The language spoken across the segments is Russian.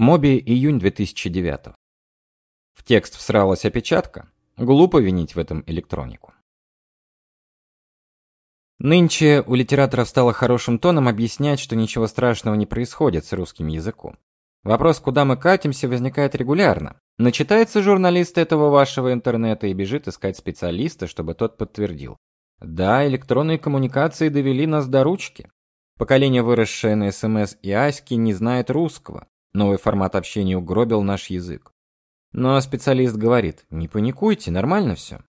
Моби, июнь 2009. В текст всралась опечатка. Глупо винить в этом электронику. Нынче у литераторов стало хорошим тоном объяснять, что ничего страшного не происходит с русским языком. Вопрос, куда мы катимся, возникает регулярно. Начитается журналист этого вашего интернета и бежит искать специалиста, чтобы тот подтвердил. Да, электронные коммуникации довели нас до ручки. Поколение, выросшее на СМС и Аське, не знает русского. Новый формат общения угробил наш язык. Но специалист говорит: "Не паникуйте, нормально все».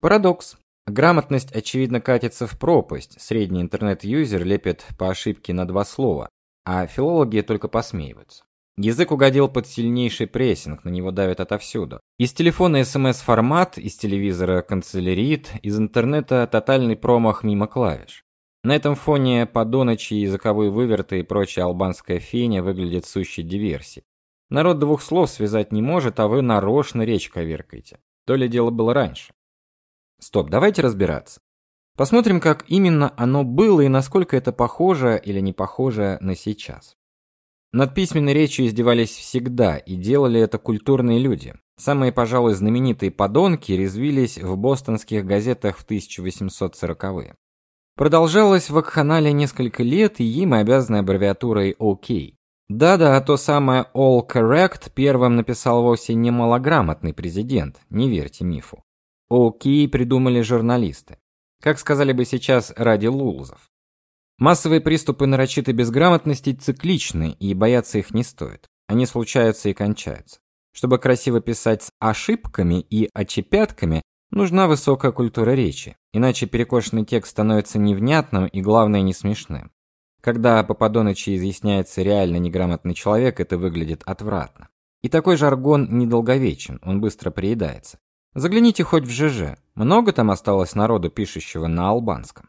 Парадокс. Грамотность очевидно катится в пропасть. Средний интернет-юзер лепит по ошибке на два слова, а филологи только посмеиваются. Язык угодил под сильнейший прессинг, на него давят отовсюду. Из телефона СМС-формат, из телевизора канцелярит, из интернета тотальный промах мимо клавиш. На этом фоне подоночьи языковые выверты и прочая албанская феня выглядят сущей диверсией. Народ двух слов связать не может, а вы нарочно речь коверкаете. То ли дело было раньше. Стоп, давайте разбираться. Посмотрим, как именно оно было и насколько это похоже или не похоже на сейчас. Над письменной речью издевались всегда, и делали это культурные люди. Самые, пожалуй, знаменитые подонки резвились в бостонских газетах в 1840-е. Продолжалось в Акханале несколько лет, и им обязаны аббревиатурой OK. Да-да, то самое All Correct первым написал вовсе не малограмотный президент, не верьте мифу. OK придумали журналисты. Как сказали бы сейчас ради лулзов. Массовые приступы нарочитой безграмотности цикличны, и бояться их не стоит. Они случаются и кончаются. Чтобы красиво писать с ошибками и очепятками, Нужна высокая культура речи, иначе перекошенный текст становится невнятным и главное не смешным. Когда по подоночи изъясняется реально неграмотный человек, это выглядит отвратно. И такой жаргон недолговечен, он быстро приедается. Загляните хоть в ЖЖ. Много там осталось народу, пишущего на албанском.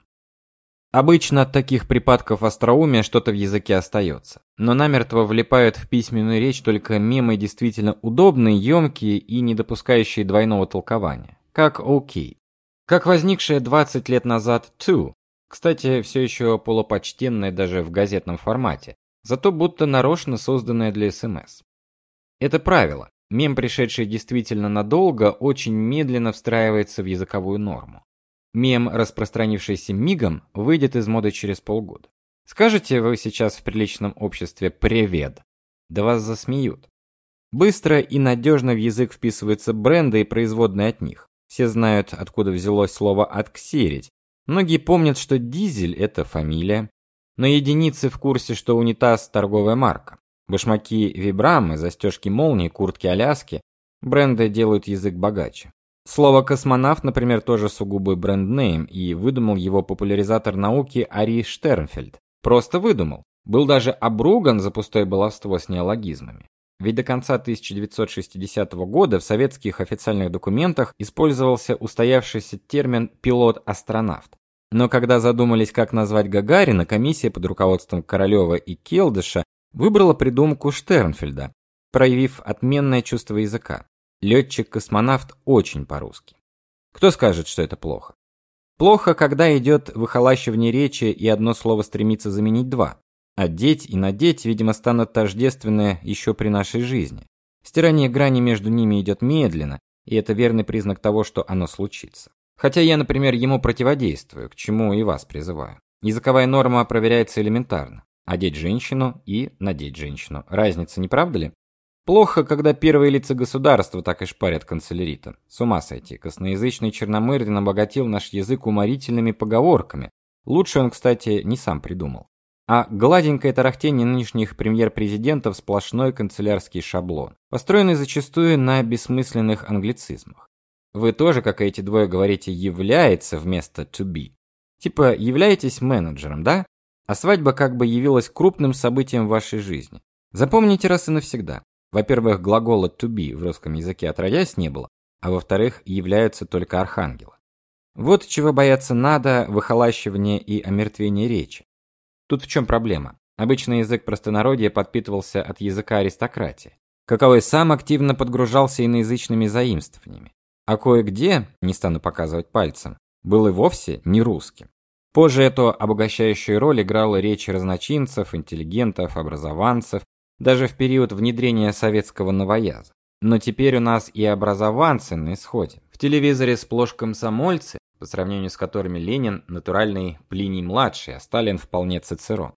Обычно от таких припадков остроумия что-то в языке остается, но намертво влипают в письменную речь только мемы действительно удобные, емкие и не допускающие двойного толкования как OK. Как возникшая 20 лет назад To. Кстати, все еще полупочтенная даже в газетном формате, зато будто нарочно созданная для СМС. Это правило. Мем, пришедший действительно надолго, очень медленно встраивается в языковую норму. Мем, распространившийся мигом, выйдет из моды через полгода. Скажете вы сейчас в приличном обществе привет, да вас засмеют. Быстро и надежно в язык вписываются бренды и производные от них. Все знают, откуда взялось слово отксерить. Многие помнят, что дизель это фамилия, но единицы в курсе, что унитаз торговая марка. Башмаки Вибрамы, застежки молнии, куртки Аляски бренды делают язык богаче. Слово космонавт, например, тоже сугубый бренд-нейм, и выдумал его популяризатор науки Ари Штернфельд. Просто выдумал. Был даже обруган за пустое баловство с неологизмами. Ведь до конца 1960 года в советских официальных документах использовался устоявшийся термин пилот-астронавт. Но когда задумались, как назвать Гагарина, комиссия под руководством Королева и Келдыша выбрала придумку Штернфельда, проявив отменное чувство языка. Летчик-космонавт очень по-русски. Кто скажет, что это плохо? Плохо, когда идет выхолащивание речи и одно слово стремится заменить два. Одеть и надеть, видимо, станут тождественны еще при нашей жизни. Стирание грани между ними идет медленно, и это верный признак того, что оно случится. Хотя я, например, ему противодействую, к чему и вас призываю. Языковая норма проверяется элементарно. Одеть женщину и надеть женщину. Разница, не правда ли? Плохо, когда первые лица государства так и шпарят канцелярита. С ума сойти. Косноязычный Черномырдин обогатил наш язык уморительными поговорками. Лучше он, кстати, не сам придумал. А гладенькое тарахтение нынешних премьер-президентов сплошной канцелярский шаблон, построенный зачастую на бессмысленных англицизмах. Вы тоже, как и эти двое, говорите является вместо to be. Типа являетесь менеджером, да? А свадьба как бы явилась крупным событием в вашей жизни. Запомните раз и навсегда. Во-первых, глагола to be в русском языке отродясь не было, а во-вторых, являются только архангелы. Вот чего бояться надо выхолащивания и омертвения речи. Тут в чем проблема? Обычный язык простонародья подпитывался от языка аристократии, каковой сам активно подгружался иноязычными заимствованиями. А кое-где, не стану показывать пальцем, был и вовсе не русским. Позже эту обогащающую роль играла речь разночинцев, интеллигентов, образованцев, даже в период внедрения советского новояза. Но теперь у нас и образованцы на исходе. В телевизоре сплошь комсомольцы, по сравнению с которыми Ленин натуральный Плиний младший, а Сталин вполне Цицерон.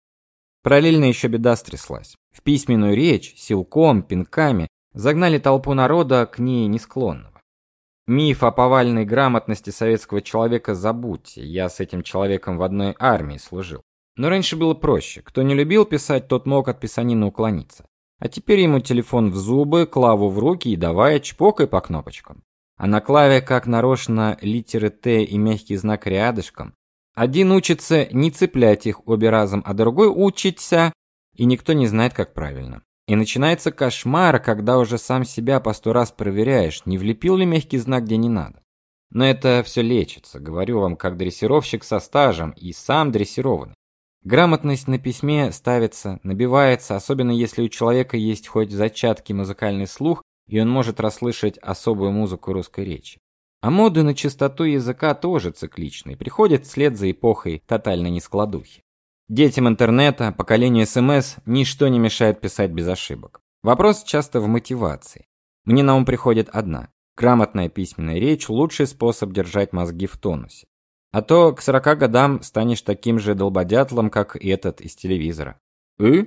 Параллельно еще беда стряслась. В письменную речь силком, пинками загнали толпу народа к ней не склонного. Миф о повальной грамотности советского человека забудьте. Я с этим человеком в одной армии служил. Но раньше было проще. Кто не любил писать, тот мог от писанины уклониться. А теперь ему телефон в зубы, клаву в руки и давай чпокай по кнопочкам. А на клаве как нарочно литеры Т и мягкий знак рядышком. Один учится не цеплять их обе разом, а другой учится, и никто не знает, как правильно. И начинается кошмар, когда уже сам себя по сто раз проверяешь, не влепил ли мягкий знак где не надо. Но это все лечится, говорю вам, как дрессировщик со стажем и сам дрессированный. Грамотность на письме ставится, набивается, особенно если у человека есть хоть зачатки музыкальный слух, и он может расслышать особую музыку русской речи. А моды на чистоту языка тоже цикличны, приходят вслед за эпохой тотальной нескладухи. Детям интернета, поколению СМС ничто не мешает писать без ошибок. Вопрос часто в мотивации. Мне на ум приходит одна: грамотная письменная речь лучший способ держать мозги в тонусе. А то к сорока годам станешь таким же долбодятлом, как и этот из телевизора. «Э?»